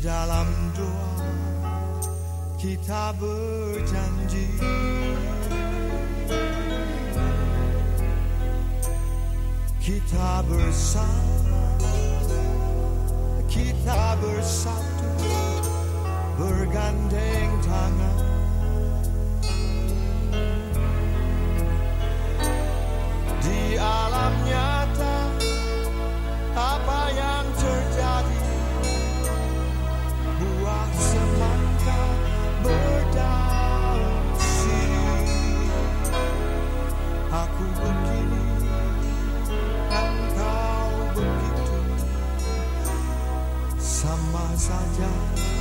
Dalam doa kita berjanji. Kita bersama Kita bersatu Bergandeng. Xa